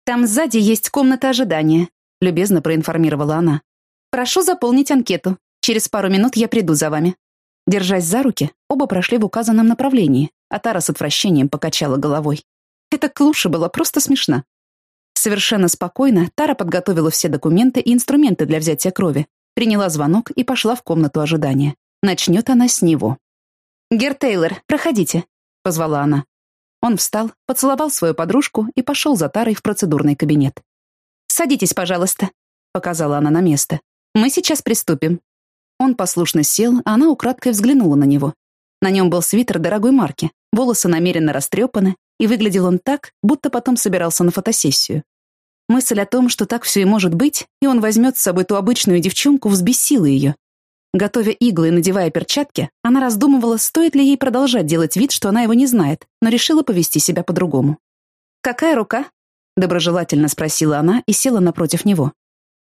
«Там сзади есть комната ожидания», — любезно проинформировала она. «Прошу заполнить анкету. Через пару минут я приду за вами». Держась за руки, оба прошли в указанном направлении, а Тара с отвращением покачала головой. Эта клуша была просто смешна. Совершенно спокойно Тара подготовила все документы и инструменты для взятия крови, приняла звонок и пошла в комнату ожидания. Начнет она с него. «Гер Тейлор, проходите», — позвала она. Он встал, поцеловал свою подружку и пошел за Тарой в процедурный кабинет. «Садитесь, пожалуйста», — показала она на место. «Мы сейчас приступим». Он послушно сел, а она украдкой взглянула на него. На нем был свитер дорогой марки, волосы намеренно растрепаны, и выглядел он так, будто потом собирался на фотосессию. Мысль о том, что так все и может быть, и он возьмет с собой ту обычную девчонку, взбесила ее. Готовя иглы и надевая перчатки, она раздумывала, стоит ли ей продолжать делать вид, что она его не знает, но решила повести себя по-другому. «Какая рука?» — доброжелательно спросила она и села напротив него.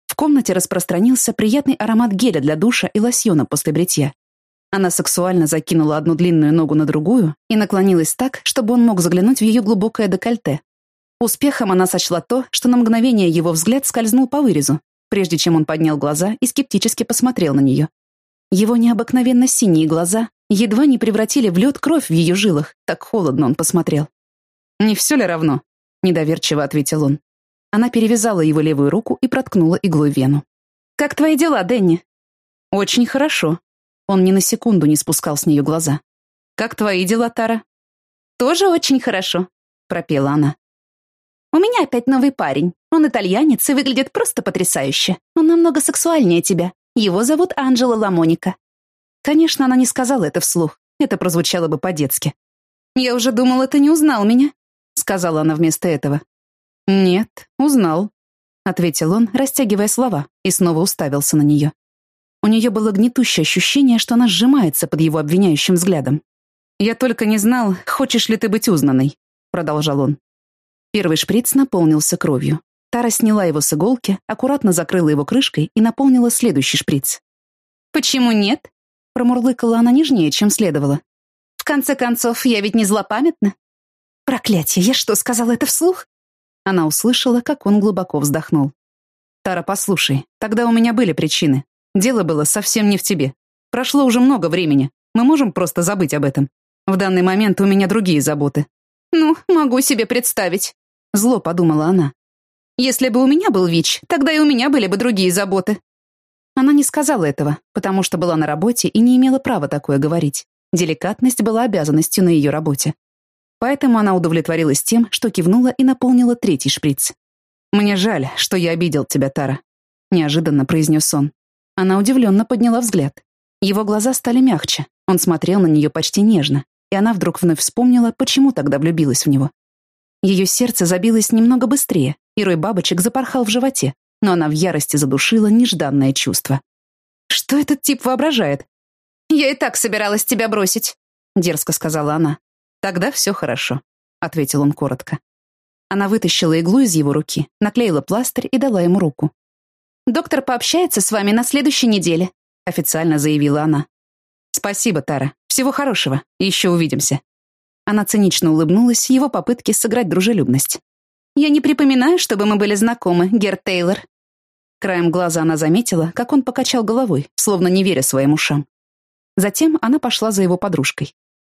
В комнате распространился приятный аромат геля для душа и лосьона после бритья. Она сексуально закинула одну длинную ногу на другую и наклонилась так, чтобы он мог заглянуть в ее глубокое декольте. Успехом она сочла то, что на мгновение его взгляд скользнул по вырезу, прежде чем он поднял глаза и скептически посмотрел на нее. Его необыкновенно синие глаза едва не превратили в лед кровь в ее жилах, так холодно он посмотрел. «Не все ли равно?» — недоверчиво ответил он. Она перевязала его левую руку и проткнула иглой вену. «Как твои дела, Дэнни?» «Очень хорошо». Он ни на секунду не спускал с нее глаза. «Как твои дела, Тара?» «Тоже очень хорошо», — пропела она. «У меня опять новый парень. Он итальянец и выглядит просто потрясающе. Он намного сексуальнее тебя. Его зовут Анджела Ламоника». Конечно, она не сказала это вслух. Это прозвучало бы по-детски. «Я уже думала, ты не узнал меня», — сказала она вместо этого. «Нет, узнал», — ответил он, растягивая слова, и снова уставился на нее. У нее было гнетущее ощущение, что она сжимается под его обвиняющим взглядом. «Я только не знал, хочешь ли ты быть узнанной», — продолжал он. Первый шприц наполнился кровью. Тара сняла его с иголки, аккуратно закрыла его крышкой и наполнила следующий шприц. «Почему нет?» — промурлыкала она нежнее, чем следовало. «В конце концов, я ведь не злопамятна». «Проклятие, я что, сказала это вслух?» Она услышала, как он глубоко вздохнул. «Тара, послушай, тогда у меня были причины. Дело было совсем не в тебе. Прошло уже много времени. Мы можем просто забыть об этом. В данный момент у меня другие заботы». «Ну, могу себе представить», — зло подумала она. Если бы у меня был ВИЧ, тогда и у меня были бы другие заботы». Она не сказала этого, потому что была на работе и не имела права такое говорить. Деликатность была обязанностью на ее работе. Поэтому она удовлетворилась тем, что кивнула и наполнила третий шприц. «Мне жаль, что я обидел тебя, Тара», — неожиданно произнес он. Она удивленно подняла взгляд. Его глаза стали мягче, он смотрел на нее почти нежно, и она вдруг вновь вспомнила, почему тогда влюбилась в него. Ее сердце забилось немного быстрее, и рой бабочек запорхал в животе, но она в ярости задушила нежданное чувство. «Что этот тип воображает?» «Я и так собиралась тебя бросить», — дерзко сказала она. «Тогда все хорошо», — ответил он коротко. Она вытащила иглу из его руки, наклеила пластырь и дала ему руку. «Доктор пообщается с вами на следующей неделе», — официально заявила она. «Спасибо, Тара. Всего хорошего. Еще увидимся». Она цинично улыбнулась его попытке сыграть дружелюбность. «Я не припоминаю, чтобы мы были знакомы, Гер Тейлор». Краем глаза она заметила, как он покачал головой, словно не веря своим ушам. Затем она пошла за его подружкой.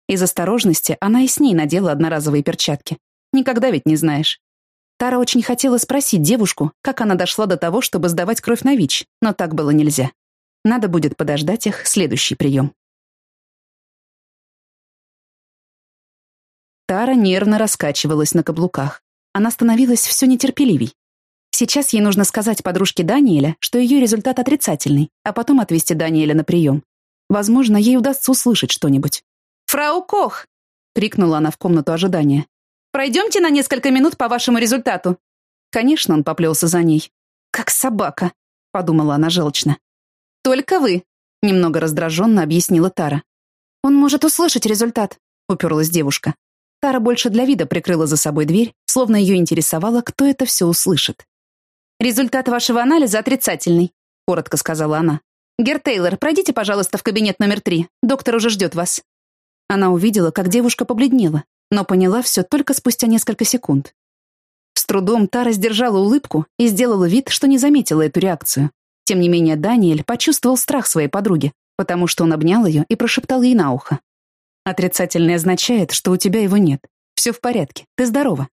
Из осторожности она и с ней надела одноразовые перчатки. Никогда ведь не знаешь. Тара очень хотела спросить девушку, как она дошла до того, чтобы сдавать кровь на ВИЧ, но так было нельзя. Надо будет подождать их следующий прием. Тара нервно раскачивалась на каблуках. Она становилась все нетерпеливей. Сейчас ей нужно сказать подружке Даниэля, что ее результат отрицательный, а потом отвезти Даниэля на прием. Возможно, ей удастся услышать что-нибудь. «Фрау Кох!» — крикнула она в комнату ожидания. «Пройдемте на несколько минут по вашему результату». Конечно, он поплелся за ней. «Как собака», — подумала она желчно. «Только вы», — немного раздраженно объяснила Тара. «Он может услышать результат», — уперлась девушка. Тара больше для вида прикрыла за собой дверь, словно ее интересовало, кто это все услышит. «Результат вашего анализа отрицательный», — коротко сказала она. «Гер Тейлор, пройдите, пожалуйста, в кабинет номер три. Доктор уже ждет вас». Она увидела, как девушка побледнела, но поняла все только спустя несколько секунд. С трудом Тара сдержала улыбку и сделала вид, что не заметила эту реакцию. Тем не менее, Даниэль почувствовал страх своей подруги, потому что он обнял ее и прошептал ей на ухо. Отрицательное означает, что у тебя его нет. Все в порядке, ты здорова.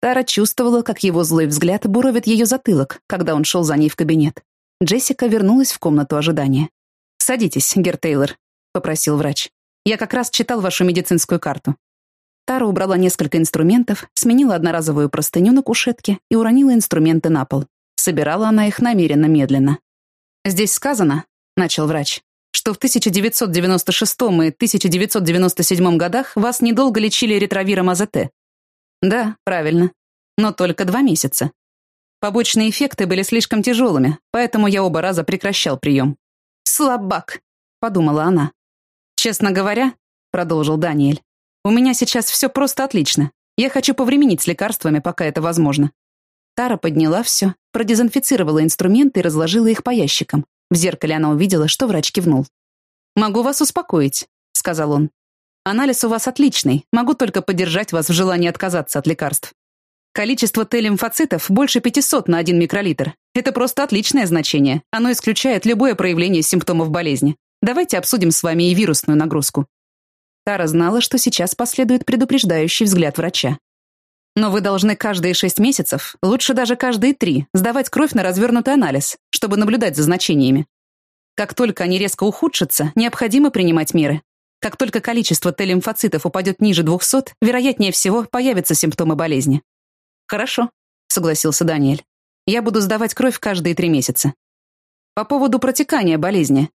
Тара чувствовала, как его злой взгляд буровит ее затылок, когда он шел за ней в кабинет. Джессика вернулась в комнату ожидания. «Садитесь, Гер Тейлор», — попросил врач. «Я как раз читал вашу медицинскую карту». Тара убрала несколько инструментов, сменила одноразовую простыню на кушетке и уронила инструменты на пол. Собирала она их намеренно медленно. «Здесь сказано», — начал врач, что в 1996 и 1997 годах вас недолго лечили ретровиром АЗТ. Да, правильно. Но только два месяца. Побочные эффекты были слишком тяжелыми, поэтому я оба раза прекращал прием. «Слабак», — подумала она. «Честно говоря», — продолжил Даниэль, «у меня сейчас все просто отлично. Я хочу повременить с лекарствами, пока это возможно». Тара подняла все, продезинфицировала инструменты и разложила их по ящикам. В зеркале она увидела, что врач кивнул. «Могу вас успокоить», — сказал он. «Анализ у вас отличный, могу только поддержать вас в желании отказаться от лекарств. Количество Т-лимфоцитов больше 500 на 1 микролитр. Это просто отличное значение. Оно исключает любое проявление симптомов болезни. Давайте обсудим с вами и вирусную нагрузку. Тара знала, что сейчас последует предупреждающий взгляд врача. Но вы должны каждые шесть месяцев, лучше даже каждые три, сдавать кровь на развернутый анализ, чтобы наблюдать за значениями. Как только они резко ухудшатся, необходимо принимать меры. Как только количество Т-лимфоцитов упадет ниже 200, вероятнее всего появятся симптомы болезни. «Хорошо», — согласился Даниэль. «Я буду сдавать кровь каждые три месяца». «По поводу протекания болезни».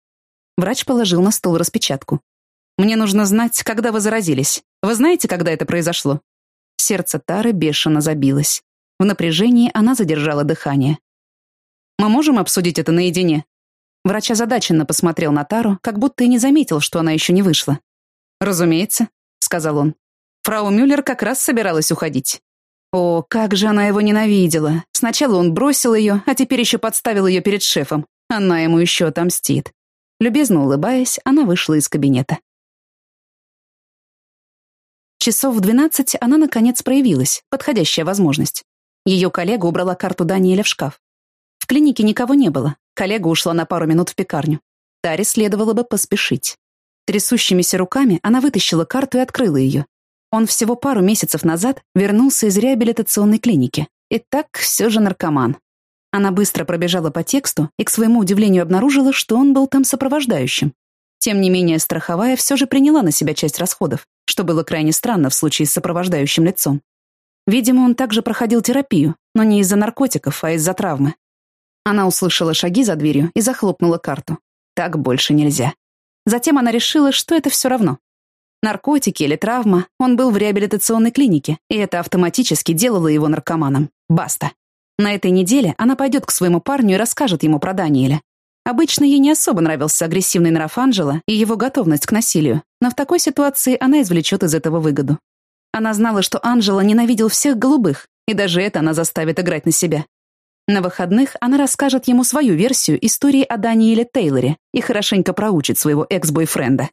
Врач положил на стол распечатку. «Мне нужно знать, когда вы заразились. Вы знаете, когда это произошло?» Сердце Тары бешено забилось. В напряжении она задержала дыхание. «Мы можем обсудить это наедине?» Врач озадаченно посмотрел на Тару, как будто и не заметил, что она еще не вышла. «Разумеется», — сказал он. «Фрау Мюллер как раз собиралась уходить. О, как же она его ненавидела. Сначала он бросил ее, а теперь еще подставил ее перед шефом. Она ему еще отомстит. Любезно улыбаясь, она вышла из кабинета. Часов в двенадцать она, наконец, проявилась, подходящая возможность. Ее коллега убрала карту Даниэля в шкаф. В клинике никого не было. Коллега ушла на пару минут в пекарню. Таре следовало бы поспешить. Трясущимися руками она вытащила карту и открыла ее. Он всего пару месяцев назад вернулся из реабилитационной клиники. И так все же наркоман. Она быстро пробежала по тексту и, к своему удивлению, обнаружила, что он был там сопровождающим. Тем не менее, страховая все же приняла на себя часть расходов, что было крайне странно в случае с сопровождающим лицом. Видимо, он также проходил терапию, но не из-за наркотиков, а из-за травмы. Она услышала шаги за дверью и захлопнула карту. Так больше нельзя. Затем она решила, что это все равно. Наркотики или травма, он был в реабилитационной клинике, и это автоматически делало его наркоманом. Баста. На этой неделе она пойдет к своему парню и расскажет ему про Даниэля. Обычно ей не особо нравился агрессивный нрав Анджела и его готовность к насилию, но в такой ситуации она извлечет из этого выгоду. Она знала, что Анджела ненавидел всех голубых, и даже это она заставит играть на себя. На выходных она расскажет ему свою версию истории о Даниэле Тейлоре и хорошенько проучит своего экс-бойфренда.